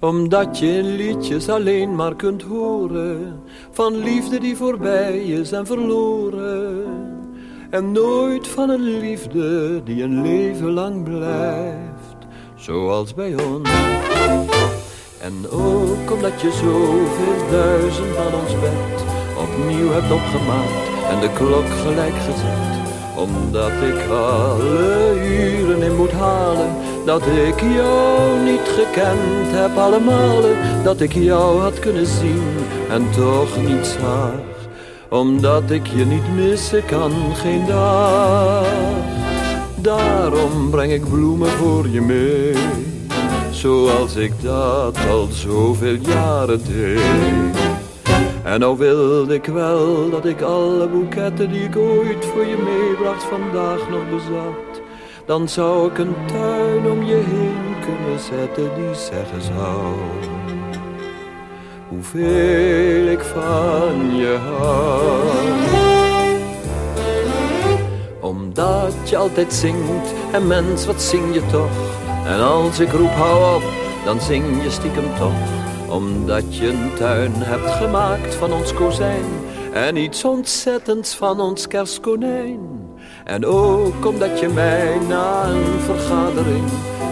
Omdat je liedjes alleen maar kunt horen van liefde die voorbij is en verloren. En nooit van een liefde die een leven lang blijft, zoals bij ons. En ook omdat je zoveel duizend van ons bed opnieuw hebt opgemaakt en de klok gelijk gezet. Omdat ik alle uren in moet halen, dat ik jou niet gekend heb allemaal. Dat ik jou had kunnen zien en toch niet zag. Omdat ik je niet missen kan, geen dag. Daarom breng ik bloemen voor je mee. Zoals ik dat al zoveel jaren deed. En nou wilde ik wel dat ik alle boeketten die ik ooit voor je meebracht vandaag nog bezat. Dan zou ik een tuin om je heen kunnen zetten die zeggen zou. Hoeveel ik van je hou. Omdat je altijd zingt en mens wat zing je toch. En als ik roep hou op, dan zing je stiekem toch omdat je een tuin hebt gemaakt van ons kozijn en iets ontzettends van ons kerstkonijn. En ook omdat je mij na een vergadering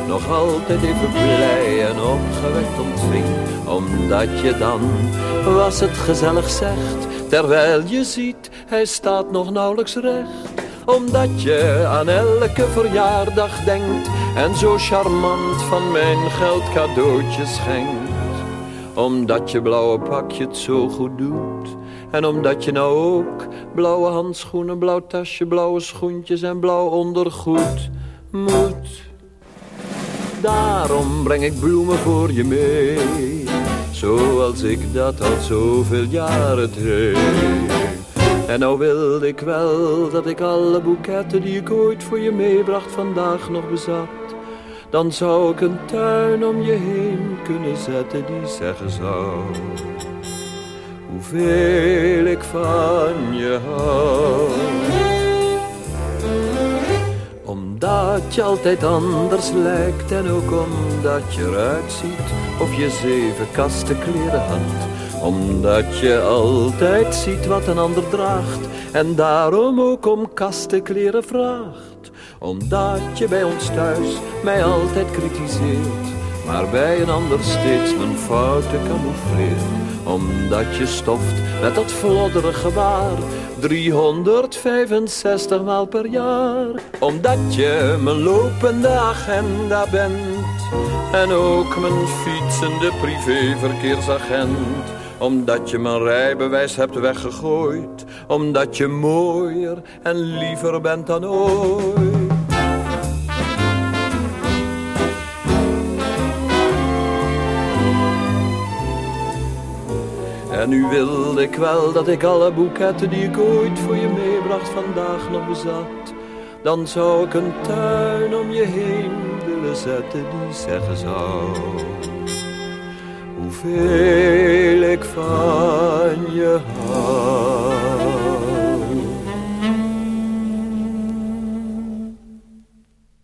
nog altijd even blij en opgewekt ontving. Omdat je dan, was het gezellig zegt, terwijl je ziet, hij staat nog nauwelijks recht. Omdat je aan elke verjaardag denkt en zo charmant van mijn geld cadeautjes schenkt omdat je blauwe pakje het zo goed doet. En omdat je nou ook blauwe handschoenen, blauw tasje, blauwe schoentjes en blauw ondergoed moet. Daarom breng ik bloemen voor je mee, zoals ik dat al zoveel jaren deed. En nou wilde ik wel dat ik alle boeketten die ik ooit voor je meebracht vandaag nog bezat. Dan zou ik een tuin om je heen kunnen zetten die zeggen zou. Hoeveel ik van je hou. Omdat je altijd anders lijkt en ook omdat je eruit ziet of je zeven kasten kleren had. Omdat je altijd ziet wat een ander draagt en daarom ook om kasten kleren vraagt omdat je bij ons thuis mij altijd kritiseert, maar bij een ander steeds mijn fouten camoufleert. Omdat je stoft met dat flodderige gebaar, 365 maal per jaar. Omdat je mijn lopende agenda bent en ook mijn fietsende privéverkeersagent omdat je mijn rijbewijs hebt weggegooid, omdat je mooier en liever bent dan ooit. En nu wilde ik wel dat ik alle boeketten die ik ooit voor je meebracht vandaag nog bezat. Dan zou ik een tuin om je heen willen zetten die zeggen zou. Hoeveel ik van je hou.